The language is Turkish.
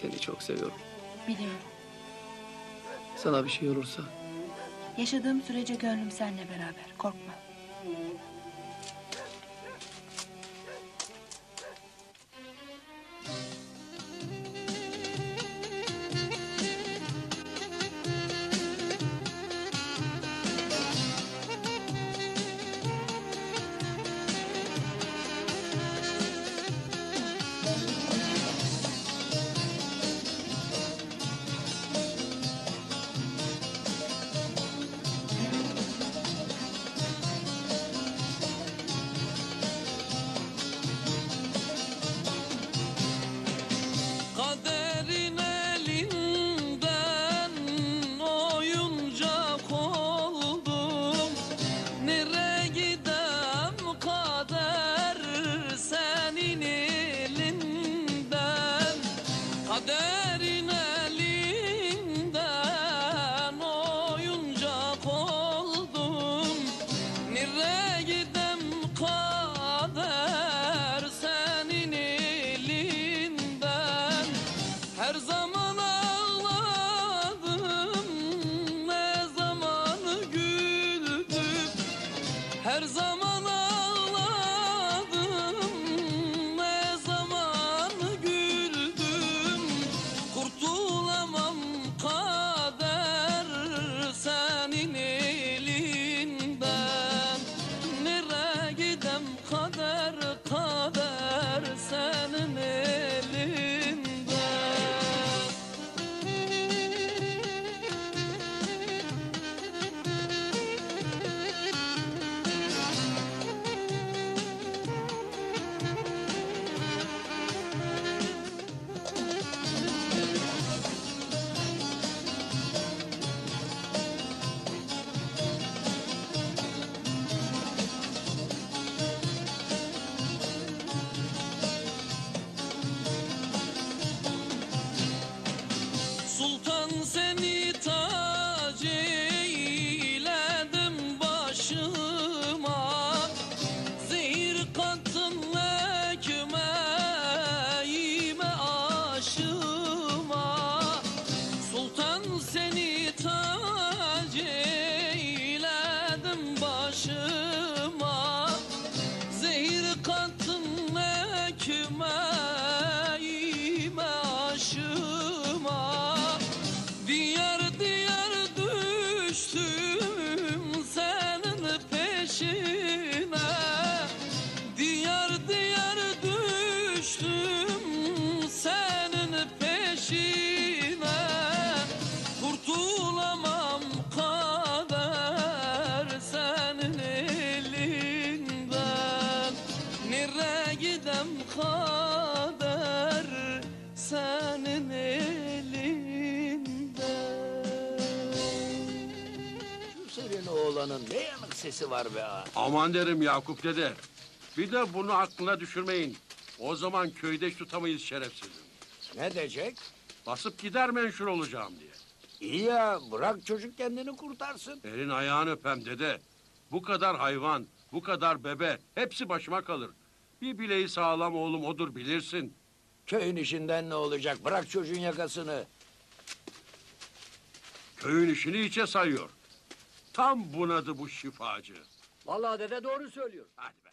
Seni çok seviyorum. Biliyorum. Sana bir şey olursa Yaşadığım sürece gönlüm seninle beraber. Korkma. Senin elinden Nereye gidem kader kader senin kime Gidem kader senin elinden Şu senin oğlanın ne yanık sesi var be ağa. Aman derim Yakup dede. Bir de bunu aklına düşürmeyin. O zaman köyde tutamayız şerefsizim. Ne diyecek? Basıp gider menşur olacağım diye. İyi ya bırak çocuk kendini kurtarsın. Elin ayağını öpem dede. Bu kadar hayvan, bu kadar bebe hepsi başıma kalır. Bir bileği sağlam oğlum odur bilirsin. Köyün işinden ne olacak? Bırak çocuğun yakasını. Köyün işini içe sayıyor. Tam bunadı bu şifacı. Vallahi dede doğru söylüyor. Hadi be.